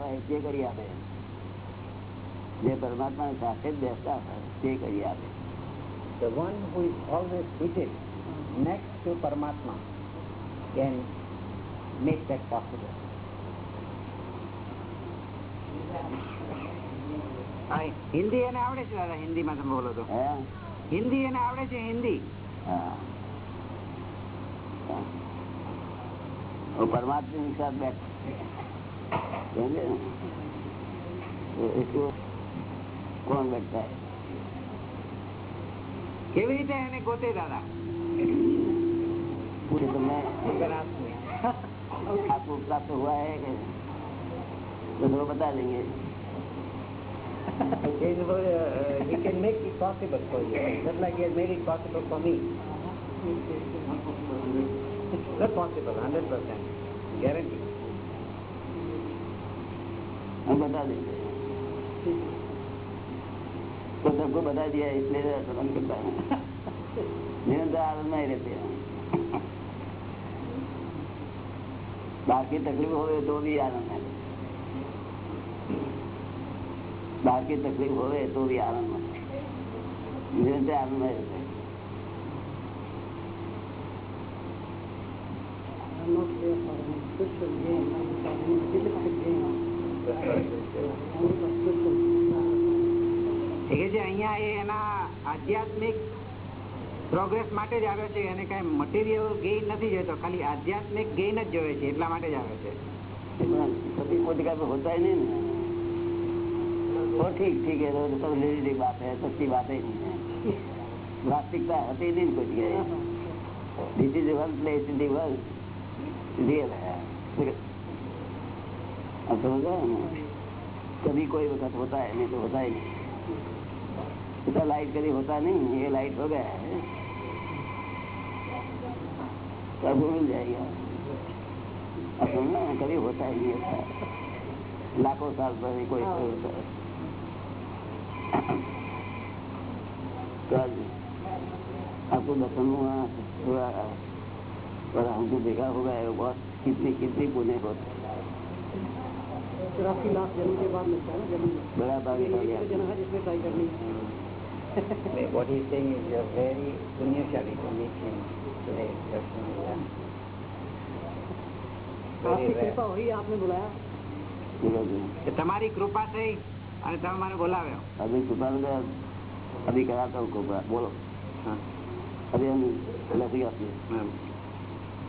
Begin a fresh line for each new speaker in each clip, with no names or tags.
હોય કરી આપે. જે પરમાત્મા સાથે બેસતા હોય તે કરી આપે.
The one who is always seated next to Paramatma can make that possible.
Hindi એને આવડે છે દાદા હિન્દીમાં તમે બોલો
છો
હિન્દી એને આવડે છે હિન્દી.
પરમાત્મા સાથે के साथ बैठ समझे ना? तो इसको कौन बैठता है
કેવી રીતે એને ગોતે દાદા
पूरे तो मैं
अंतरात्मा
आपको प्राप्त हुआ है कि तो वो बता देंगे
He is, uh, he can make it possible for you, just like he has made it possible for me. Not possible, hundred percent, guarantee.
हम बता देंगे तो सबको बता दिया इसलिए आचरण करता हूँ निरंतर आनंद में ही रहते हैं बाहर की तकलीफ हो तो भी आनंद है बाहर की तकलीफ हो तो भी आनंद है निरंतर आनंद में रहते हैं
I'm not there for them. This should be
in my family. This is my dream. Progress માટે જ આવે છે અને કઈ મટીરિયલ ગેઇન નથી જોઈતો ખાલી આધ્યાત્મિક ગેઇન જ જોવે છે, એટલા માટે જ આવે છે
ઠીક ઠીક, એ તો લેડી વાત હે સચી વાત હે વાસ્તવિકતા હતી નહીં કોઈ જગ્યાએ This is one place in the world. Real. अब समझ कभी कोई वक्त होता है नहीं तो होता ही नहीं ऐसा लाइट कभी होता नहीं ये लाइट हो गया है सबको मिल जाएगा अब समझना कभी होता ही नहीं ऐसा लाखों साल पर कोई होता है आपको दर्शन हुआ हुआ और हमको देखा होगा बहुत कितनी कितनी पुण्य होते
चौरासी लाख जन्म के बाद मिलता है ना जन्म
बड़ा भाग
ये
हो
एक
गया
जन्म है जिसमें ट्राई करनी है
What he is saying is you are very punyashali to meet him today, Darshan. Very
आपकी
rare.
कृपा हुई आपने बुलाया
बोलो जी
કે તમારી કૃપા થઈ અને તમે મને બોલાવ્યો
अभी कृपा में तो अभी कराता हूँ कृपा बोलो हाँ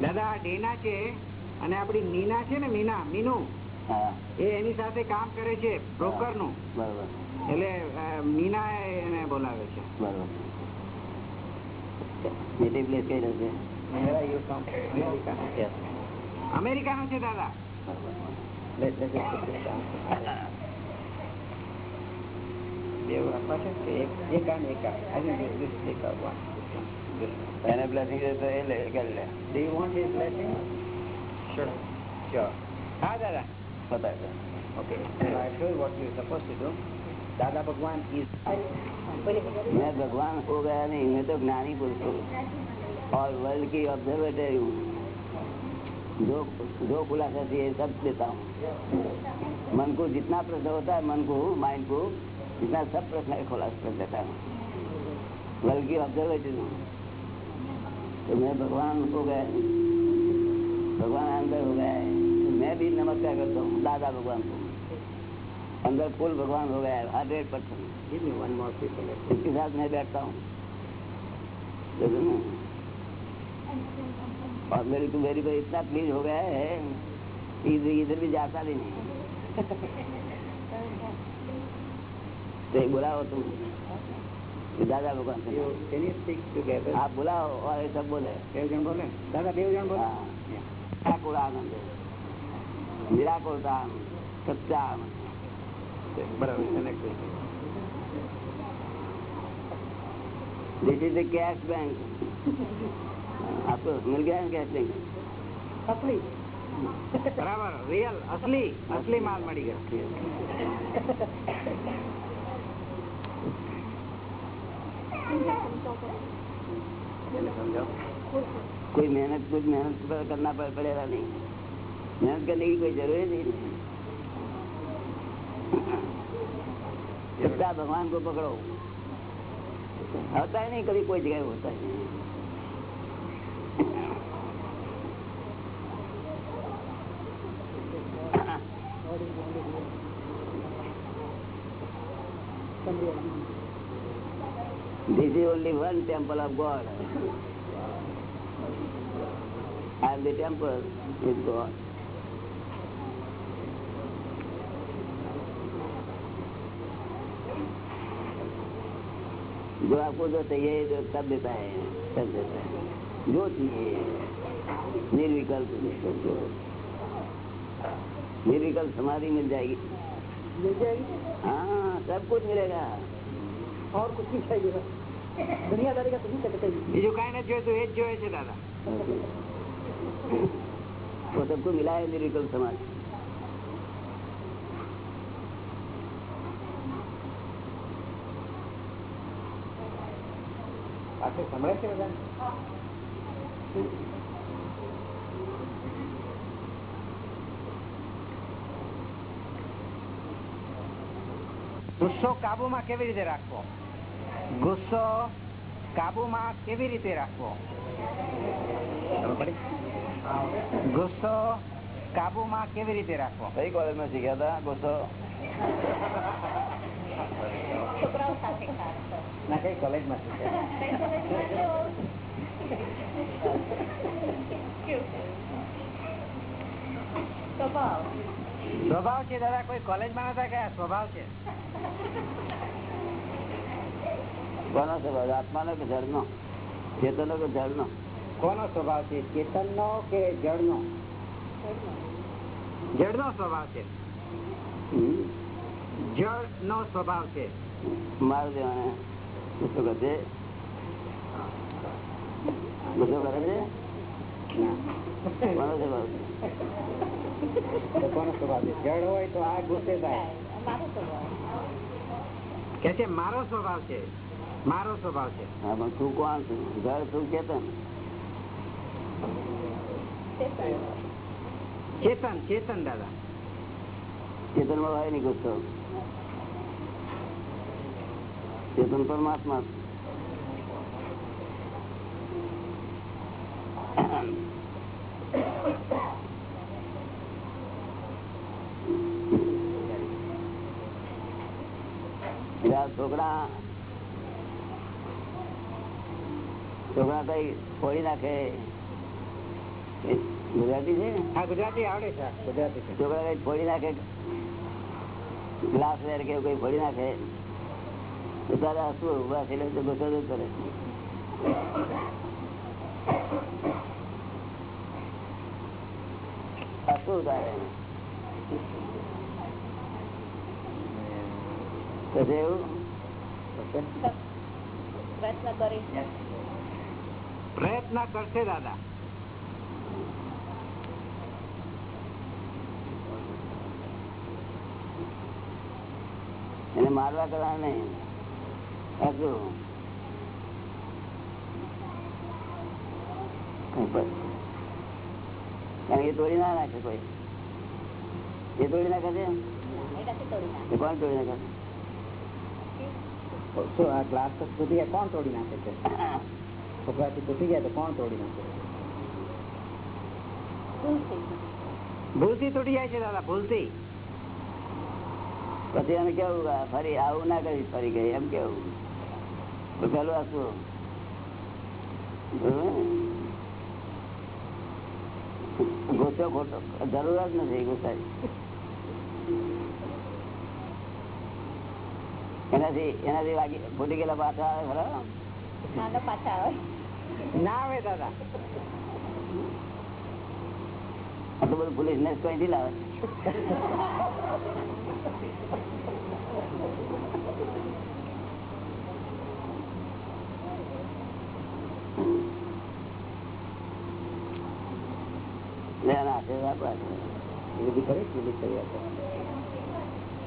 દાદા ડેના છે અને આપડી મીના છે ને મીના મીનુ એ એની સાથે કામ કરે છે
બ્રોકરનું
એટલે મીના એને બોલાવે છે અમેરિકા નો છે દાદા
બે આપવા છે એક એક કામ એક think this, this take out one. This one.
એને બ્લેસિંગ તો એ લે કરી લે
Do you want his blessing? Sure. Sure.
હા દાદા
બતાવ
Okay. So I show you what you are supposed to do. Dada Bhagwan is
मैं भगवान हो गया नहीं मैं तो ज्ञानी पुरुष हूँ और वर्ल्ड की ऑब्जर्वेटरी हूँ जो जो खुलासा चाहिए सब देता हूँ मन को जितना प्रश्न होता है मन को माइंड को जितना सब प्रश्न का खुलासा कर देता हूँ वर्ल्ड की ऑब्जर्वेटरी हूँ तो मैं भगवान हो गया नहीं भगवान अंदर हो गया है तो मैं भी नमस्कार करता हूँ दादा भगवान को। अंदर फुल भगवान हो गया है हंड्रेड परसेंट. उसके साथ मैं बैठता हूँ। और मेरी तो मेरी पर इतना प्लीज़ हो गया है कि इधर इधर भी जाता भी नहीं। तो एक बुलाओ तुम। ये दादा भगवान से
You, can you speak together?
आप बुलाओ और ये सब बोले
બે જણ બોલે દાદા બે જણ બોલે
हाँ निराकुल आनंद है निराकुलता आनंद સચ્ચા
બરાબર connect થઈ ગયું.
This is the cash bank आपको मिल गया है कैश बैंक
असली
બરાબર રિયલ અસલી અસલી માલ મળી ગયો એને સમજાવો
कोई मेहनत कुछ मेहनत पर करना पड़- पड़ेगा नहीं मेहनत करने की कोई जरूरत ही नहीं सच्चा भगवान को पकड़ो होता है नहीं कभी कोई जगह होता है This is only one temple of God. Am the temple with God. जो आपको जो चाहिए जो सब देता है। सब देता है जो चाहिए निर्विकल्प निर्विकल्प समाधि मिल जाएगी
मिल जाएगी।
हाँ सब कुछ मिलेगा।
और कुछ नहीं चाहिए। दुनियादारी का तुम्ही कहते चाहिए
બીજું કઈ નથી જોઈતું એ જ જોઈએ છે દાદા
वो सबको मिला है निर्विकल्प समाज
પાછું સંભળાય છે બધા
ગુસ્સો કાબુમાં કેવી રીતે રાખવો ગુસ્સો કાબુમાં કેવી રીતે રાખવો? ગુસ્સો કાબુમાં કેવી રીતે રાખવો?
કઈ કોલેજમાં શીખ્યા હતા? ગુસ્સો?
ના કઈ કોલેજમાં શીખ્યા
સ્વભાવ. છે દાદા કોઈ કોલેજમાં નતા કયા સ્વભાવ છે.
કોનો સ્વભાવ? આત્માનો કે જળનો ચેતનો કે જળનો
કોનો સ્વભાવ છે? ચેતનનો કે જળનો
જળનો સ્વભાવ છે.
હમ?
જળનો સ્વભાવ છે.
મારું દેવાને ગુસ્સો કરશે ગુસ્સો કરે છે? કોનો સ્વભાવ છે?
તો કોનો સ્વભાવ છે? જળ હોય તો આ ગુસ્સે થાય.
કે છે મારો સ્વભાવ છે? મારો સ્વભાવ છે.
હા પણ તું કોણ છું? ઘર તું ચેતન
ચેતન ચેતન દાદા.
ચેતનમાં ભાઈ ગુસ્સો ચેતન પરમાત્મા છોકરા છોકરા કઈ ફોડી નાખે? ગુજરાતી છે
હા ગુજરાતી આવડે છે
ગુજરાતી
છોકરા કઈ ફોડી નાખે? ગ્લાસ વેર કે એવું કઈ ફોડી નાખે? તો તારે હસવું ઊભા થઈને તો ગુસ્સો જ કરે. હસવું તારે પછી એવું?
પ્રયત્ન કરશે દાદા.
એને મારવા કરવા નહીં. હસવું કઈ કારણ કે એ તોડી ના નાખે કોઈ. એ તોડી નાખે છે એ કોણ તોડી નાખે?
શું આ ગ્લાસ સુધી કોણ તોડી નાખે છે? છોકરાથી તૂટી ગયા તો કોણ તોડી નાખે?
ભૂલથી. તૂટી જાય છે દાદા ભૂલથી.
પછી એને કેવું ફરી આવું ના કરી ફરી ગઈ એમ કેવું? પેલું હસવું ગુસ્સો ખોટો જરૂર જ નથી ગુસ્સાની. એનાથી એનાથી વાગી ફૂટી ગયેલા પાછા આવે ખરા?
ના આવે
આટલું બધું પોલીસ ને
કઈ થી લાવે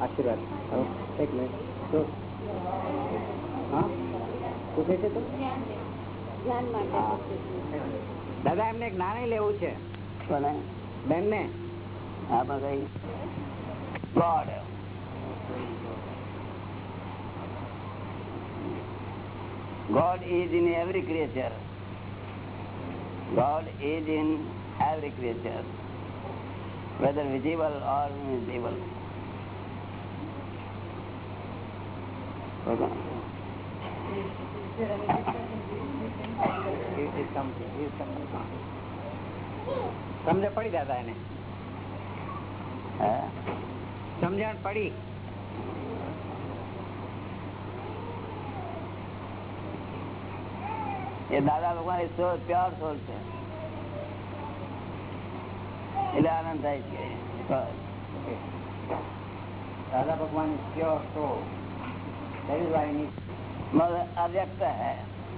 આશીર્વાદ એક મિનિટ. તો હા? પૂછે છે તો?
દાદા એમને એક નાણે લેવું છે બેન ને
આમાં કઈ God God is in every creature. God is in every creature, whether visible or invisible. Okay.
સમજ પડી દાદા એને
હા?
સમજણ પડી
એ દાદા ભગવાન સોલ પ્યોર સોલ છે એટલે આનંદ થાય છે બસ.
Okay. દાદા ભગવાન is pure soul. That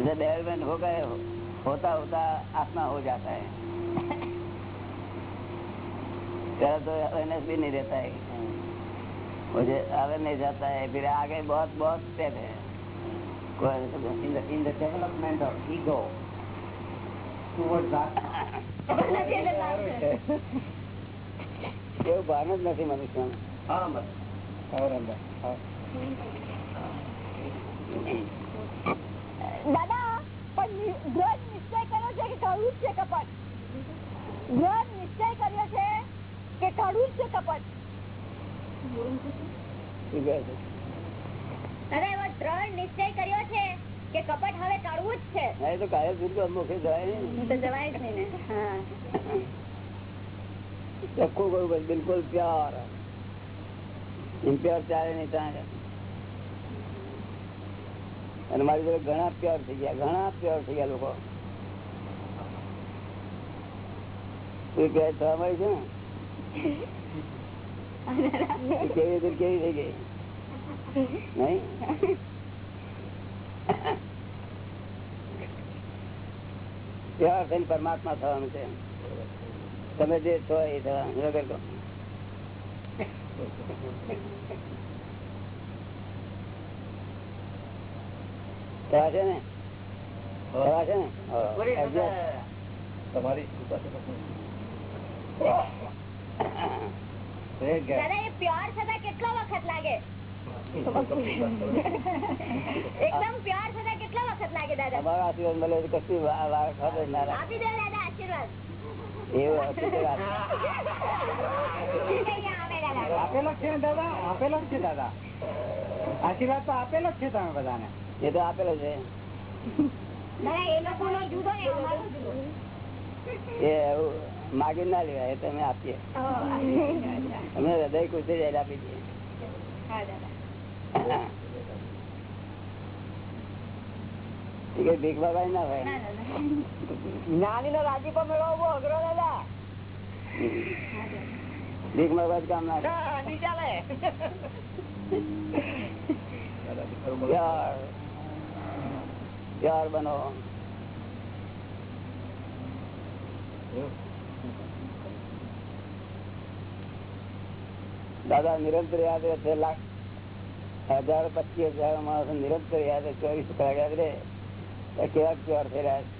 इधर डेवलपमेंट हो गए होता होता आत्मा हो जाता है पहले तो अवेयरनेस भी नहीं रहता है मुझे अवेयरनेस जाता है फिर आगे बहुत बहुत स्टेप है कोई
In the, in the development of ego towards Atma,
એવું ભાન જ નથી મનુષ્યનું
હા, બસ. Power and that. હા.
દાદા પણ દ્રઢ નિશ્ચય કર્યો છે કે કડવું છે કપટ? દ્રઢ નિશ્ચય કર્યો છે કે કડવું છે કપટ? દાદા એવો દ્રઢ નિશ્ચય કર્યો છે કે કપટ હવે કડવું જ છે.
ના, તો કાયમ સુધી મુખે જવાય
તો જવાય જ નહીં ને. હા.
ચોખ્ખું કરવું પડે, બિલકુલ પ્યોર. ઇમ્પ્યોર ચાલે નહીં ત્યાં અને મારી જોડે ઘણા પ્યોર થઈ ગયા, ઘણા પ્યોર થઈ ગયા લોકો. ને? નહીં? પ્યોર થઈને પરમાત્મા થવાનું છે. તમે જે છો એ થવાનું વગર કહો. થવા છે ને થવા છે ને હા. Adjust.
તમારી
પ્યોર થતા કેટલો વખત લાગે? એકદમ પ્યોર થતા કેટલો વખત લાગે દાદા?
તમારો આશીર્વાદ મળે કશું.
આપી દો આશીર્વાદ.
એવું
આપેલો છે દાદા? આપેલો જ છે દાદા? આશીર્વાદ તો આપેલો જ છે તમે બધાને.
એ તો આપેલો છે.
દાદા એ લોકોનો જુદો ને અમારો જુદો.
એ એવું માગી ના લેવાય તમે આપીએ. અમે હૃદય ખુશી જાય આપી દઈએ. ભીખ બાબા ના
ભાઈ નાની
જ્ઞાની નો રાજીપો મેળવો બહુ અઘરો દાદા.
ભીખ માગવા જ કામ ના.
ચાલે
પ્યાર બનો. દાદા નિરંતર યાદ રહે છે લાખ હજાર પચીસ હજાર માણસો નિરંતર યાદ રહે. ચોવીસ કલાક યાદ રહે. કેવા પ્યોર થઈ રહ્યા છે.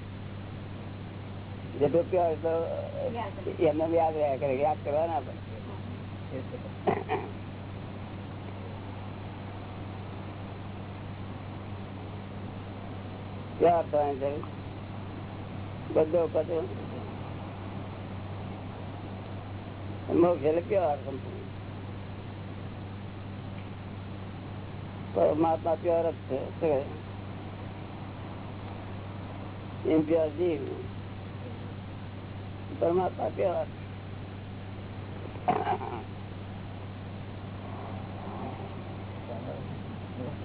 જેટલું પ્યોર તો એમને યાદ રહ્યા કરે. યાદ કરવાના આપણે ક્યાં અર્થવાન છે? બધો કચરો મોક્ષ એટલે કયો અર્થ પરમાત્મા પ્યોર જ છે ઇમ્પ્યોર જીવ. પરમાત્મા પ્યોર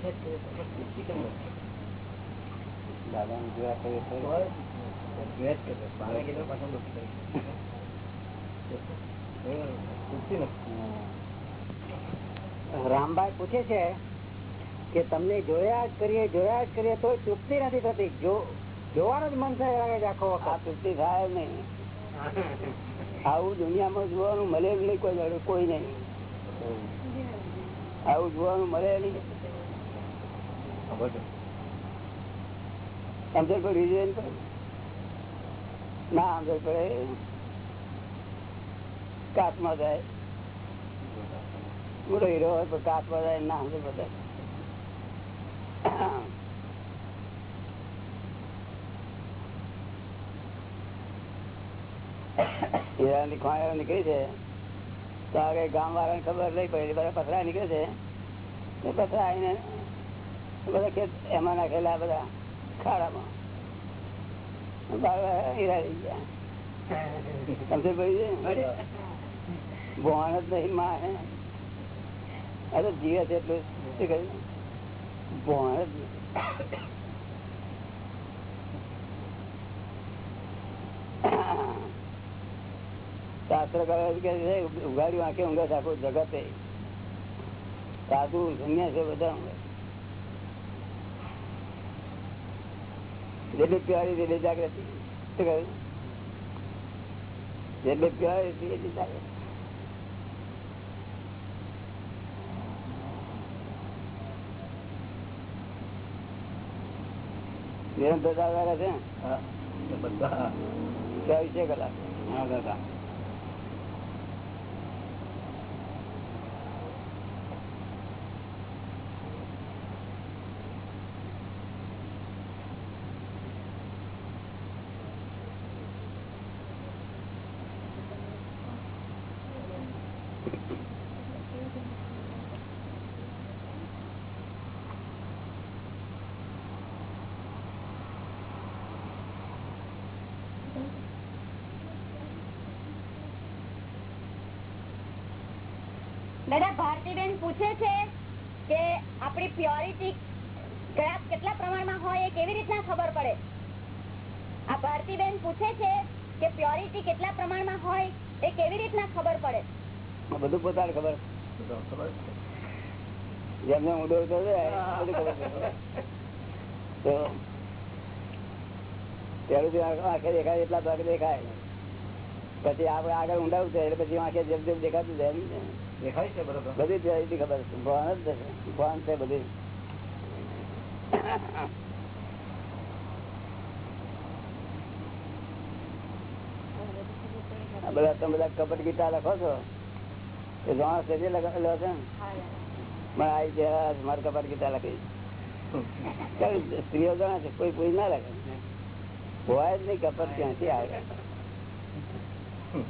Thank you.
દાદા જોયા કરીએ તો રામભાઈ પૂછે છે કે તમને જોયા જ કરીએ જોયા જ કરીએ તો તૃપ્તિ નથી થતી. જો જોવાનું જ મન થાય લાગે છે આખો વખત.
તૃપ્તિ થાય નહીં. આવું દુનિયામાં જોવાનું મળે જ નહીં કોઈ કોઈ નહીં. આવું જોવાનું મળે નહીં. સમજણ પડી જાય ને ના સમજણ પડે કાચમાં જાય. જાય ના સમજણ નીકળી છે. તો આગળ ગામ વાળાને ખબર લઈ પડે. બધા પથરા નીકળે છે. પથરા આવીને બધા એમાં નાખેલા બધા ખાડામાં બાર હીરા રહી ગયા સમજે પડી છે ભોણ જ નહીં માં હે આ તો જીવે છે એટલું શું કહ્યું ભોણ જ નહીં. શાસ્ત્ર કરે છે કે ઉગાડ્યું આંખે ઊંઘે છે આખું જગતે સાધુ સંન્યાસ છે બધા ઊંઘે. જેટલી પ્યારી જેટલી જાગૃતિ. શું કહ્યું? જેટલી પ્યારી એટલી જાગૃતિ. નિરંતર ચાલવા છે? ચોવીસે કલાક હા દાદા
દાદા ભારતીબેન પૂછે છે કે આપણી પ્યોરિટી કયા કેટલા પ્રમાણમાં હોય એ કેવી રીતના ખબર પડે? આ ભારતીબેન પૂછે છે કે પ્યોરિટી કેટલા પ્રમાણમાં હોય એ કેવી રીતના ખબર પડે?
બધું પોતાને ખબર. જેમને ઊંડો આંખે દેખાય, એટલા ભાગ દેખાય. પછી આપડે આગળ ઊંડાવું છે, એટલે પછી આંખે જેમ જેમ દેખાતું જાય.
દેખાય છે બરોબર?
બધી પ્યોરિટી ખબર છે. ભાન જ છે ભાન છે બધી. આ બધા તમે બધા કપટ ગીતા લખો છો? એ જાણો છે જે લખેલો છે ને મને આવી ગયા મારે કપટ ગીતા લખી કારણ કે સ્ત્રીઓ જાણે છે કોઈ કોઈ ના લખે. હોય જ નહીં કપટ ક્યાંથી આવે?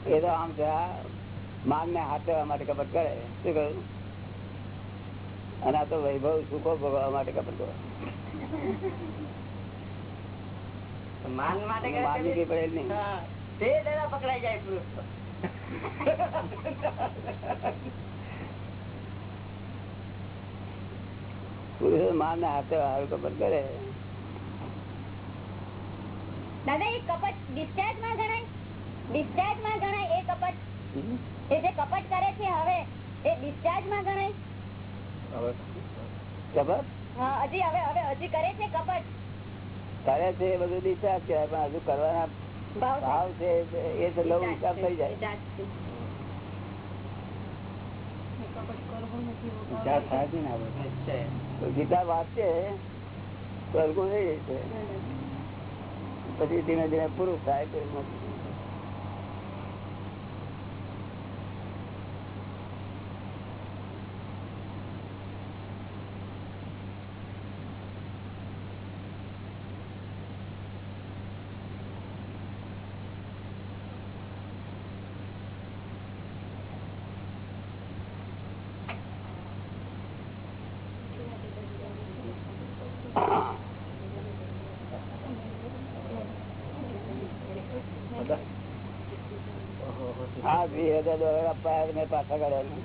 એ તો આમ છે આ માન ને હાથ લેવા માટે કપટ કરે શું કહ્યું? અને આ તો વૈભવ સુખો ભોગવવા માટે કપટ કરે.
માન માટે
માનવી નહીં.
તે દાદા પકડાઈ જાય પુરુષ
પુરુષો માન ને હાથે હારું કપટ કરે.
દાદા એ કપટ ડિસ્ચાર્જમાં ગણાય? ડિસ્ચાર્જમાં ગણાય એ કપટ? એ જે કપટ કરે છે હવે એ ડિસ્ચાર્જમાં ગણાય?
કપટ?
હજી હવે હવે હજી કરે છે કપટ?
કરે છે એ બધું ડિસ્ચાર્જ કહેવાય પણ હજુ કરવાના
ભાવ
છે. એ તો લવ હિસાબ થઈ જાય. છે. ગીતા તો થઈ જશે. પછી ધીમે ધીમે પૂરું થાય હા વીસ હજાર ડોલર મેં પાછા કાઢ્યા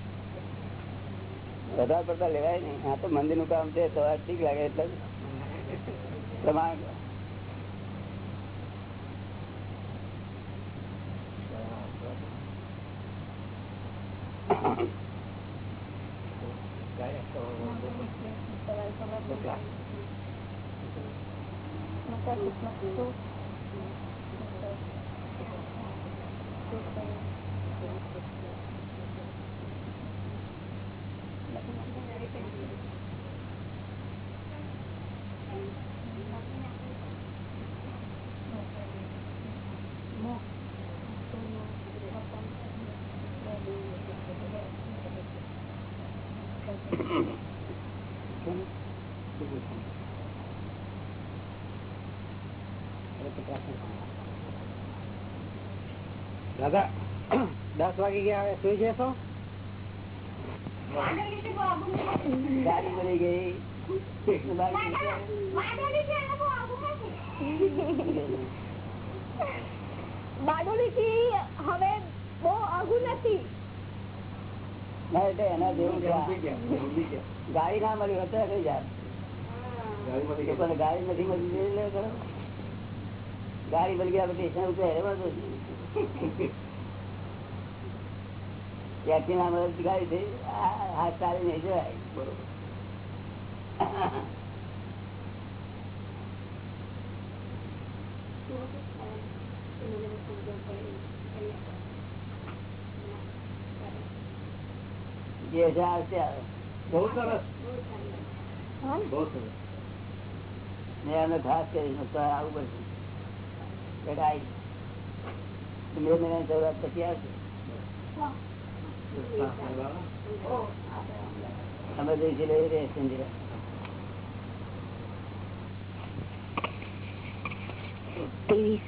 વધારે પડતા લેવાય નહીં. આ તો મંદિરનું કામ છે તો ઠીક લાગે એટલે પ્રમાણ
દસ વાગી ગયા હવે સુઈ જશો
ગાડી મળી ગઈ
બારડોલી થી હવે બહુ આઘું નથી
ના એટલે એના જેવું છે આ. ગાડી ના મળી હોત તો કઈ જાત તો પણ ગાડી નથી મળી તો લે કરો. ગાડી મળી ગયા પછી સ્ટેશન ઉપર હેરે વાંધો નહીં. ત્યાંથી ના મદદ ગાડી થઈ હા હાથ ચાલી નહીં જવાય જે છે આવશે આવે.
બહુ સરસ.
હા?
બહુ સરસ.
ને અમે ખાસ કરીને તો આવું પડશે એટલે આવી બે મહિના શરૂઆત પછી આવશે. અમે જઈશું લઈ રહેશે જરા.
ત્રેવીસ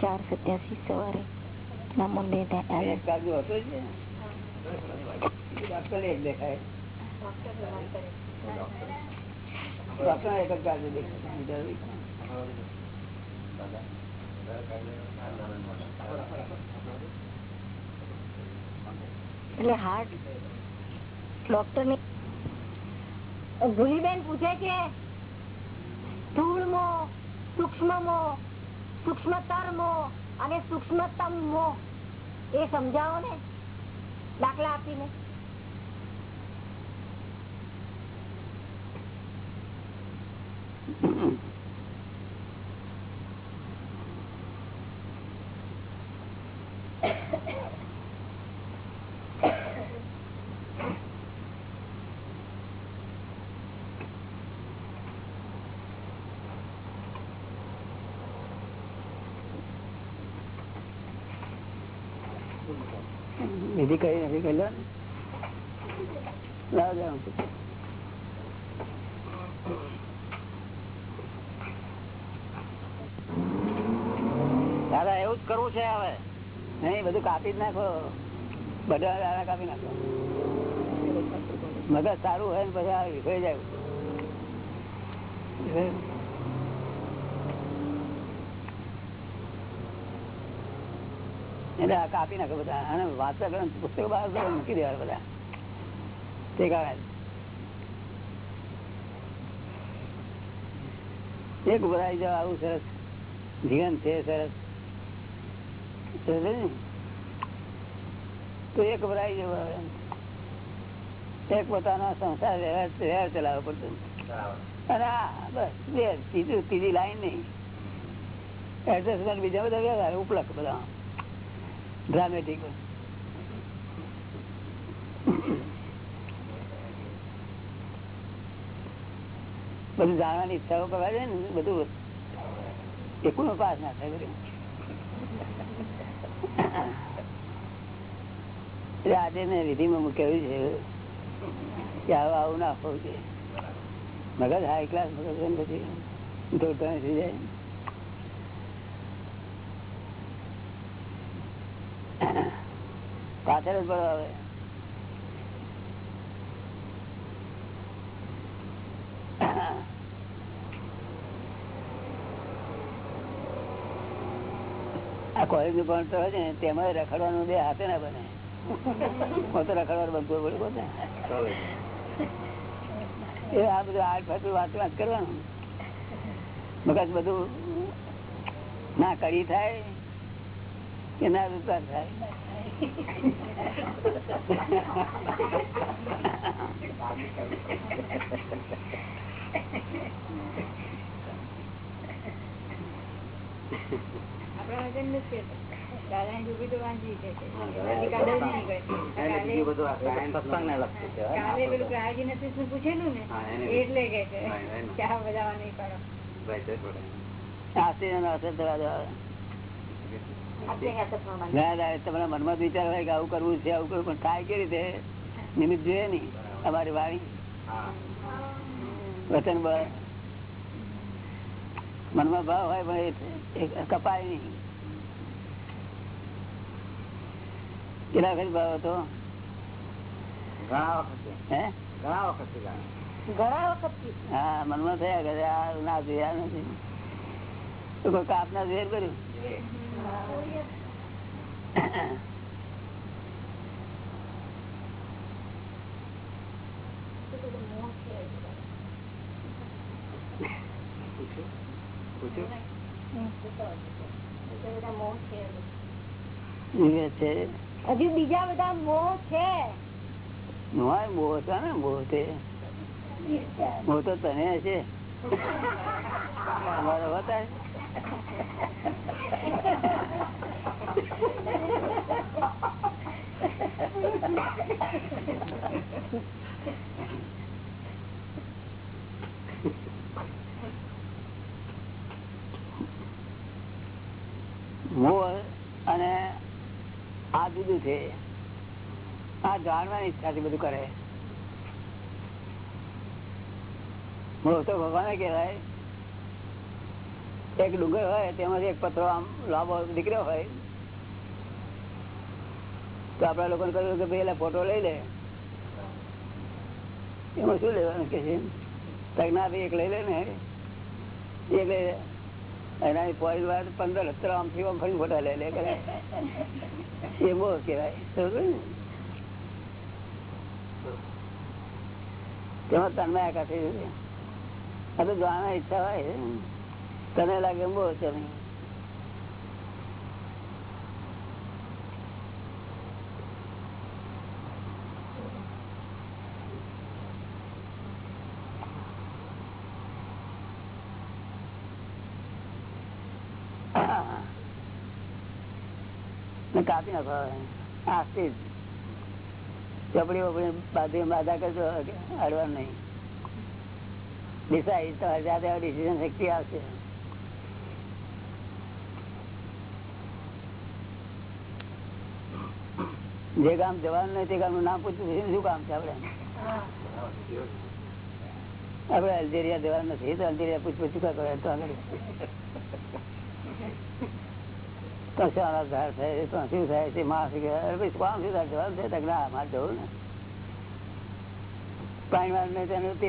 ચાર સત્યાસી સવારે નામુંડે ત્યાં
એક કાગડો હતો જ ને? ડોક્ટર એક દેખાય ડોક્ટર એક જ કાગડો દેખાય બીજા દેખાય.
એટલે હાર્ટ ડોક્ટર ને
ભૂલીબેન પૂછે છે સ્થૂળ મો સૂક્ષ્મતરમો અને સૂક્ષ્મતમો એ સમજાવો ને, દાખલા આપીને.
વિધિ કઈ નથી.
દાદા, એવું જ કરવું છે હવે.
નહીં, બધું કાપી જ નાખો. બધા દાણા કાપી નાખો. મગજ સારું હોય ને બધા વિખરાઈ જાય. એટલે કાપી નાખો બધા. અને વાંચા કરે પુસ્તકો બહાર કરો, મૂકી દેવા બધા. તે કારણે. એક ભરાઈ જાવ આવું સરસ. જીવન છે સરસ. તો એક ભરાઈ જવો એક પોતાનો સંસાર વ્યવહાર ચલાવવો પડતો. અને બસ બે. ત્રીજું ત્રીજી લાઈન નહીં. એડજસ્ટમેન્ટ બીજા બધા વ્યવહાર ઉપલબ્ધ બધા ડ્રામેટિક બધું જાણવાની ઈચ્છાઓ કરવા છે ને, બધું એકું પાસ ના થાય એટલે આજે મેં વિધિમાં મૂકેલું છે કે આવું આવું ના હોવું છે મગજ હાઈ ક્લાસ મગજ પછી દોડતા થઈ જાય. પાછળ જ હવે આ કોલેજનું હોય ને, તેમાં રખડવાનું બે હાથે ના બને. હું તો રખડવાનું બંધ પડે ને એ આ બધું આઠ ફાટું વાત વાત કરવાનું. મગજ બધું ના કડી થાય, કે ના રૂપા થાય.
પૂછેલું ને એટલે કે
તમારા મનમાં વિચાર હોય કે આવું કરવું છે આવું કરવું પણ થાય કે રીતે? નિમિત્ત જોઈએ ને અમારી વાણી. વચન બળ. મનમાં ભાવ હોય પણ એ- કપાય નહીં. કેટલા વખત ભાવ હતો?
ઘણા વખતે
હે?
ઘણા વખતે
હા મનમાં થયા કરે આ ના જોયા નથી તો કોઈ કાપના ઝેર કર્યું? છે
હજુ બીજા બધા મોહ છે
મોહ મોહ છે ને મોહ તે મોહ તો તને છે અમારો હોતા મોહ અને આ જુદું છે. આ જાણવાની ઈચ્છાથી બધું કરે. તો ભગવાને કહેવાય એક ડુંગર હોય, તેમાંથી એક પથરો આમ લાંબો નીકળ્યો હોય. તો આપડા લોકોને કહ્યું કે ભાઈ ફોટો લઈ લે. એમાં શું લેવાનું કે છે? ના ભાઈ એક લઈ લે ને. એક લઈ એના પોઈન્ટ વાર પંદર સત્તર આમથી આમ ફરી ફોટા લઈ લે એ બહુ કહેવાય? તેમાં તન્મય આકાશી. આ તો જાણવા ઈચ્છા હોય તને લાગે બહુ છે કાપી નાખો આસ્તી ચોપડી વપડી બાંધી બાધા કરજો અડવાનું નહીં. ડિસાઈડ તો હજાર ડિસિઝન શક્તિ આવશે. જે ગામ જવાનું નહીં તે ગામનું નામ પૂછ્યું શું કામ છે આપડે આપડે અલ્જેરિયા જવાનું નથી, તો અલ્જેરિયા પૂછપૂછ ચૂકા કરે તો આગળ. શું થાય છે માસ કે અરે કામ શું થાય? જવાનું છે, તો ના, મારે જવું ને. પાણી વાર નહીં તેનું તે?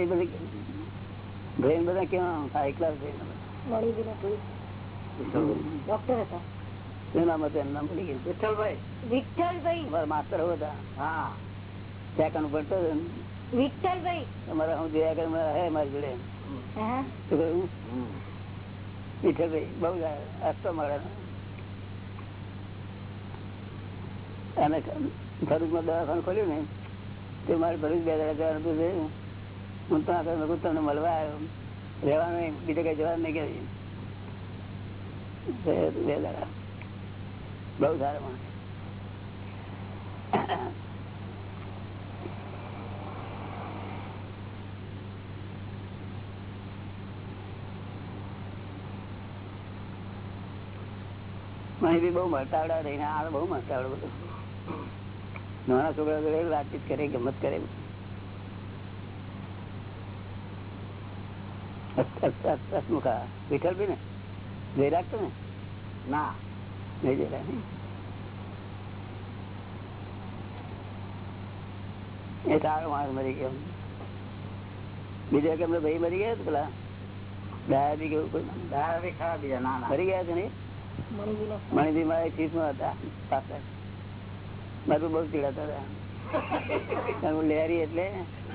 એ બધી બ્રેન બધા કેવા હાઈ ક્લાસ બ્રેન
ડોક્ટર હતા
શું નામ હતું એનું નામ ભૂલી ગયું
વિઠ્ઠલભાઈ
વિઠ્ઠલભાઈ
અમારા માસ્તર હતા
હા
સેકન્ડ ભણતો હતો ને.
વિઠ્ઠલભાઈ
તમારા હું જોયા કરે મારા હે મારી જોડે
હા
શું કહ્યું
હમ.
વિઠ્ઠલભાઈ બહુ હસતો મારા અને ભરૂચમાં દવાખાનું ખોલ્યું ને તે મારે ભરૂચ બે દાડા જવાનું હતું તે હું તો આગળ મેં તમને મળવા આવ્યો. રહેવાનું બીજે કઈ જવાનું નહીં કે બહુ સારા માણસ. માહિતી બહુ મળતાવડા રહીને આ બહુ મળતાવડો બધું. નાના છોકરા વાતચીત કરે, ગમત કરે. હસમુખા વિઠ્ઠલ બી ને? જોઈ રાખતો ને?
ના
નહીં જોઈ રાખ એ સારો માણસ મરી ગયો. બીજો કે એમનો ભાઈ મરી ગયા પેલા? પેલા ડાયાબી કેવું
ડાયા બી ખરા બીજા ના
મરી ગયા છે ને? મણિજી મારા ચીજમાં હતા પાછળ. મારું બહુ ચીડાતા હતા. કે લહેરી એટલે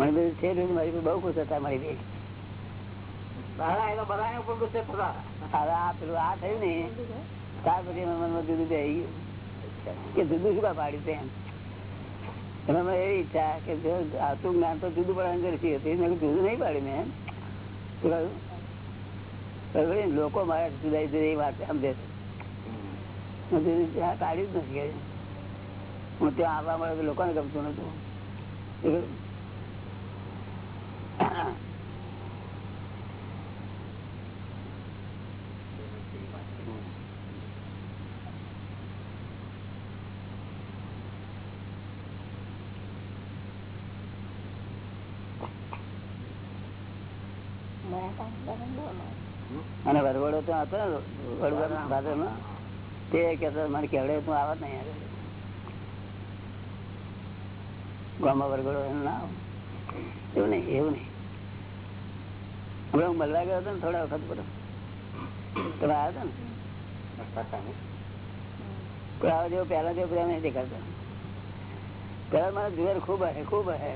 કીધું જુદું નહીં મારી મેં ખુશ હતા, મારી બેન. લોકો મારા જુદા જુદી વાત સમજે છે. કાઢ્યું જ નથી. હું ત્યાં આવવા મળે લોકોને ગમતું નતું વરવડો તો હતો ને તે કહેતો મને કેવડે તું આવત નહીં ગામમાં વરગડો એનું ના આવે. એવું નહીં એવું નહીં. હમણાં હું મળવા ગયો હતો ને, થોડા વખત બધો તમે આવ્યા હતા ને? કોઈ આવો જેવો પહેલા જેવો પ્રેમ નહીં દેખાતો પહેલા મારા જુવેર ખૂબ હે ખૂબ હે.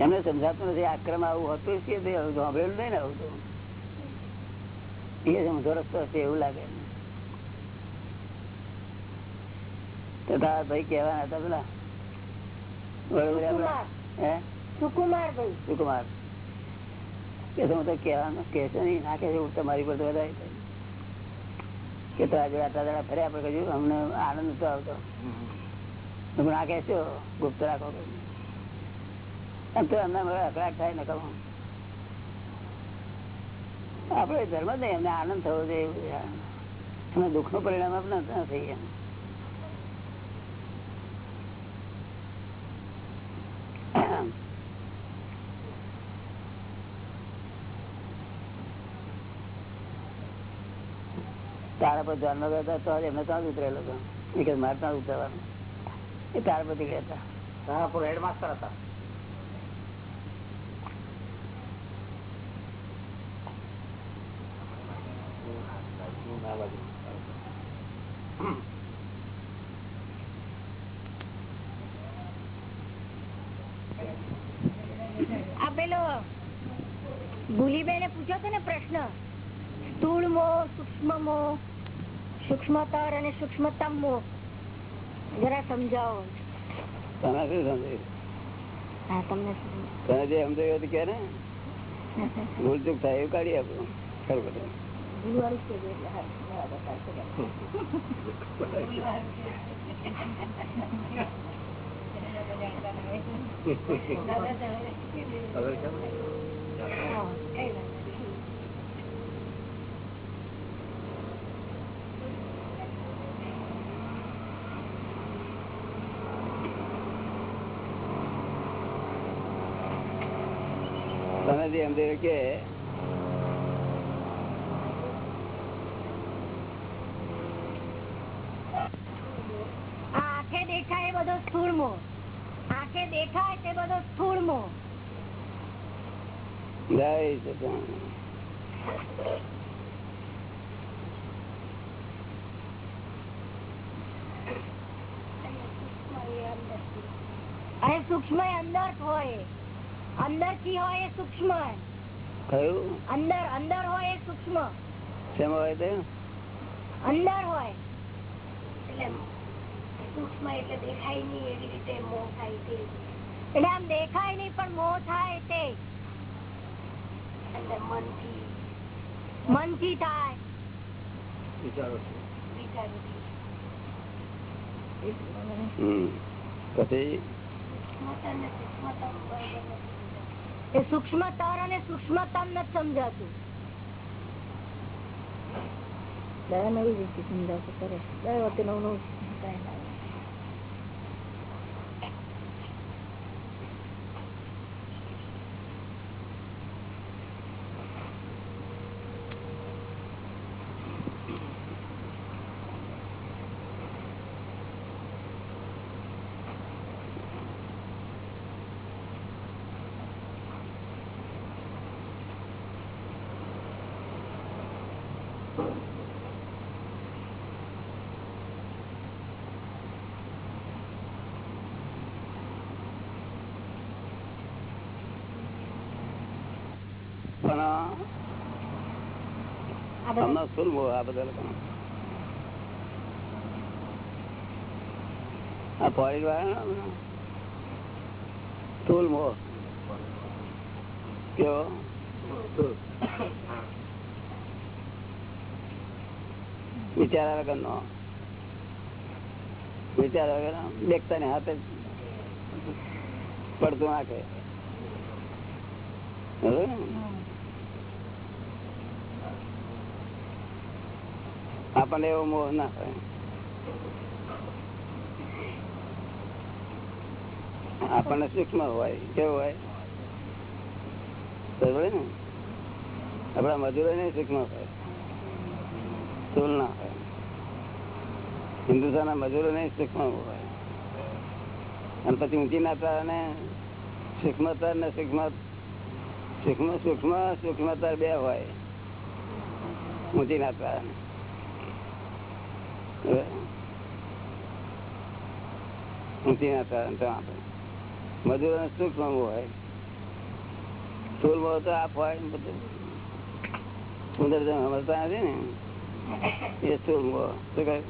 એમને સમજાતું નથી. આક્રમ આવું હોતું છે સાંભળેલું નહીં ને આવું તો. એ સમજો રસ્તો હશે એવું લાગે. તો તારા ભાઈ કેવાના હતા પેલા.
સુકુમાર. ભાઈ.
સુકુમાર. કે તો હું તો કહેવાનું કે છે નહીં ના કે હું તમારી પર તો વધારે. કે તો આજે આટલા દાડા ફર્યા આપણે કહ્યું અમને આનંદ નતો આવતો. ના કહેશો ગુપ્ત રાખો. કહ્યું. ને આપણે ધર્મ જ એમને આનંદ થવો જોઈએ. એમને દુઃખનું પરિણામ આપણે ન થઈ તારા પર ધ્યાન ન હતા તો એમને ત્યાં ઉતરેલો હતો મારે ત્યાં ઉતરવાનું? એ તારા પર ગયા હતા
હેડમાસ્ટર હતા.
આ પેલો ભૂલીબેને પૂછ્યો હતો ને પ્રશ્ન? સ્થૂળ મો સૂક્ષ્મ મો સૂક્ષ્મતર અને સૂક્ષ્મતમ મો જરા સમજાવો.
તને શું સમજાયું?
હા તમને સમજાવું.
તને જે સમજાયું હતું કે ભૂલ ચૂક થાય એવું કાઢી આપણું ખરું બધું
ભૂલવાળું જ કહેજો એટલે.
તને જે કે
બધો સ્થૂળ મોહ આંખે દેખાય તે બધો સ્થૂળ મોહ
જય સચિદાનંદ.
અને સૂક્ષ્મ એ અંદર હોય અંદરથી હોય એ સૂક્ષ્મ
કયું
અંદર અંદર હોય એ સૂક્ષ્મ
શેમાં હોય તે
અંદર હોય એટલે આમ દેખાય નહીં પણ મોહ થાય તે મનથી. થાય.
વિચારો
હમ. પછી?
એ સૂક્ષ્મતર અને સૂક્ષ્મતમ નથી સમજાતું.
દયા નવી રીતે સમજાવશે કરે દર વખતે નવું નવું કાંઈ ના આવે.
પણ
આ બધા
શું આ બધા લોકોનો? આ પોઈન્ટ વાળા વિચાર વગર નો? વિચાર દેખતા ને? હાથે પડતું નાખે બરોબર ને? આપણને એવો મોહ ના હોય આપણને સૂક્ષ્મ હોય, કેવું હોય? બરોબર મજૂરો ને સૂક્ષ્મ હોય. ના મજૂરો ને સૂક્ષ્મ હોય. અને પછી ઊંચી નાતા અને સૂક્ષ્મતર ને સૂક્ષ્મ સૂક્ષ્મ સૂક્ષ્મ સૂક્ષ્મતર બે હોય. ઊંચી નાતા મજૂરો ને સૂક્ષ્મ હોય? બહુ તો આપ હોય બધું. સુંદર સમજતા નથી ને, એ મોહ શું કહે?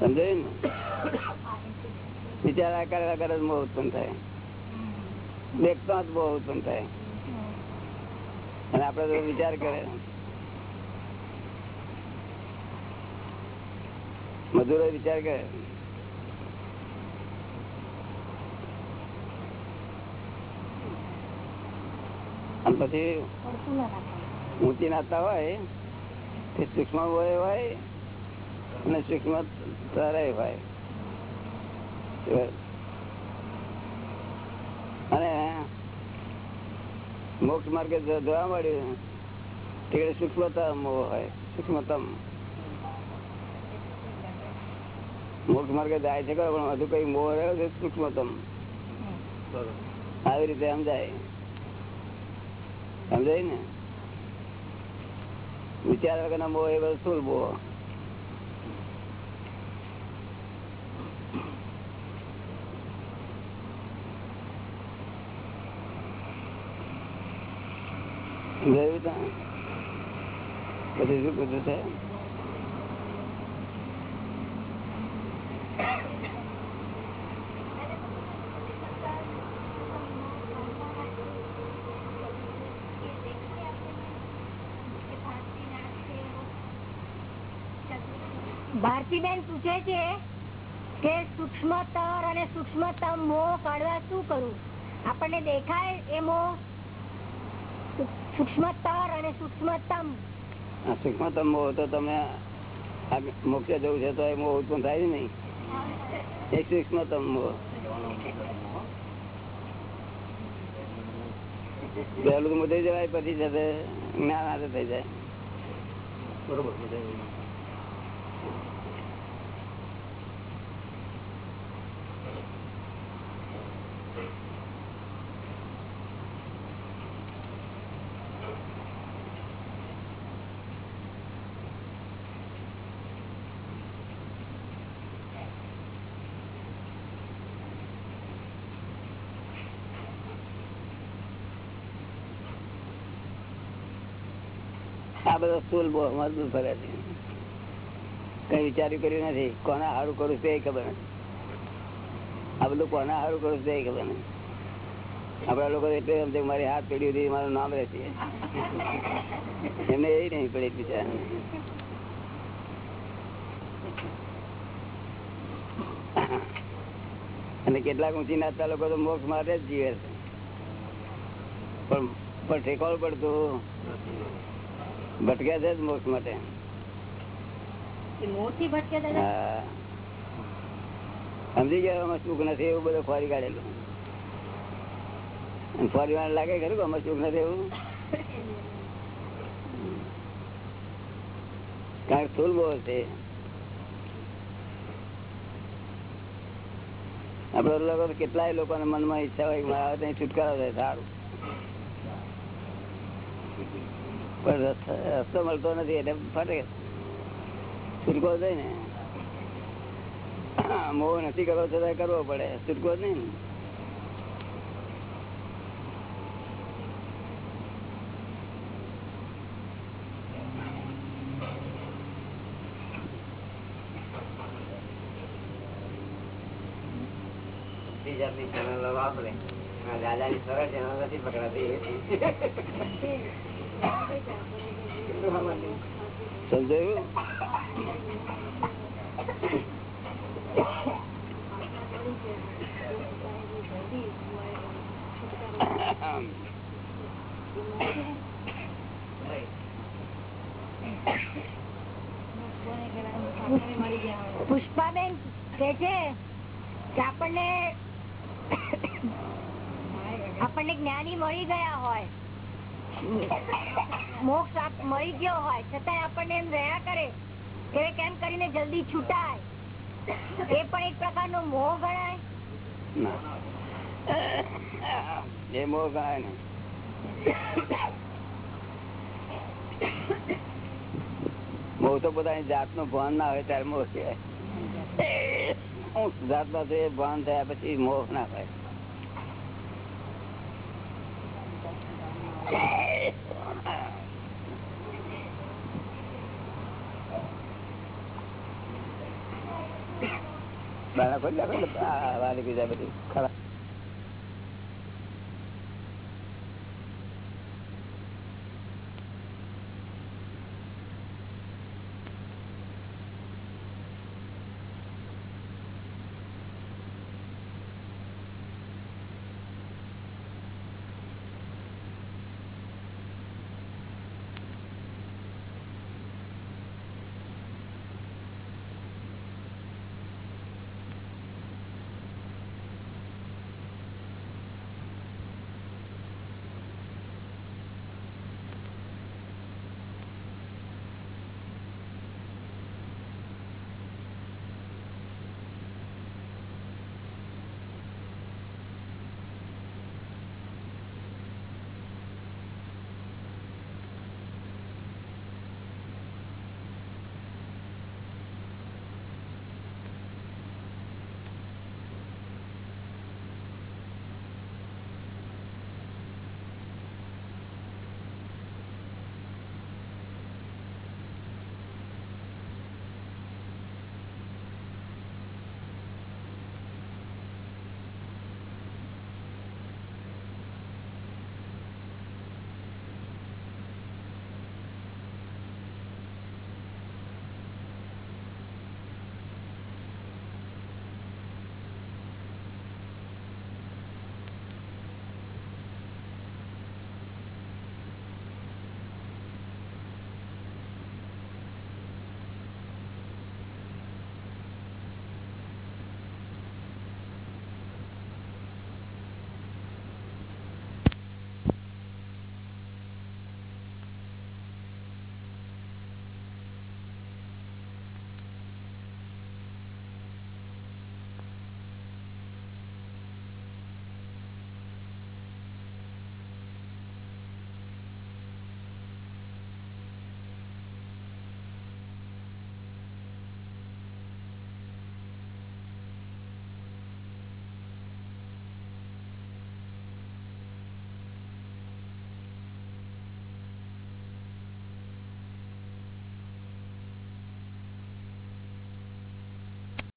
સમજાયું ને? વિચાર કર્યા વગર જ ઉત્પન્ન થાય. દેખતા જ બહુ ઉત્પન્ન થાય. અને આપડે તો વિચાર કરે. મજૂરો વિચાર કરે. અને પછી ઊંચી નાતા હોય, તે સૂક્ષ્મ હોય અને સૂક્ષ્મ તરે હોય. અને મોક્ષ માર્ગે જોવા મળ્યું, તે સૂક્ષ્મતમ હોય, સૂક્ષ્મતમ. મોક્ષ માર્ગે જાય છે પણ હજુ કઈ મોહ રહ્યો છે સૂક્ષ્મતમ. આવી રીતે સમજાય. સમજાય ને? વિચાર વગર મોહ એ બધું સ્થૂળ મોહ? પછી શું કીધું છે?
ભારતીબેન પૂછે છે કે સૂક્ષ્મતર અને સૂક્ષ્મતમ મોહ કાઢવા શું કરવું આપણને દેખાય એ મોહ? સૂક્ષ્મતર અને સૂક્ષ્મતમ.
આ સૂક્ષ્મતમ મોહ તો તમે આ જવું છે તો એ મોહ ઉત્પન્ન થાય નહીં. એ સૂક્ષ્મતમ મોહ. પેલું તો મુદ્દે જવાય પછી જશે. જ્ઞાન હાથે થઈ જાય.
બરોબર
બહુ મજબૂત ફરે છે. કઈ વિચાર્યું કર્યું નથી. કોના સારું કરું તે ખબર આ બધું કોના સારું કરું તે ખબર નથી. આપડા લોકો મારી હાથ પેઢી મારું નામ રહેશે. એમને એ નહીં પડે બીજા અને કેટલાક ઊંચી નાચતા લોકો તો મોક્ષ માટે જ જીવે છે. પણ પણ ઠેકાણું પડતું. ભટક્યા છે મોક્ષ માટે. સમજી ગયા સુખ નથી એવું બધું ફરી કાઢેલું. ફરી વાર લાગે ખરું કે આમાં સુખ નથી એવું? કારણ સ્થુલ બહુ છે આપડે લોકો કેટલાય લોકોના મનમાં ઈચ્છા હોય કે મારા ત્યાં છુટકારો થાય સારું. પણ રસ્તો- મળતો નથી, એટલે ફરે છૂટકો થાય ને. મોહ નથી કરવો છતાં કરવો પડે, છૂટકો જ નહીં દાદા
ની સરળ ચેનલ નથી પકડાતી.
સમજાયું?
પુષ્પાબેન કે છે કે આપણને આપણને જ્ઞાની મળી ગયા હોય. મોક્ષ આપ- મળી ગયો હોય છતાં આપણને એમ રહ્યા કરે કે કેમ કરીને જલ્દી છૂટાય? એ પણ એક પ્રકારનો મોહ ગણાય.
એ મોહ ગણાય ને મોહ તો પોતાની જાતનું ભાન ના હોય ત્યારે મોહ કહેવાય. હું જાતમાં ભાન થયા પછી મોહ ના થાય. બાળકો વાલી બીજા બધી ખરાબ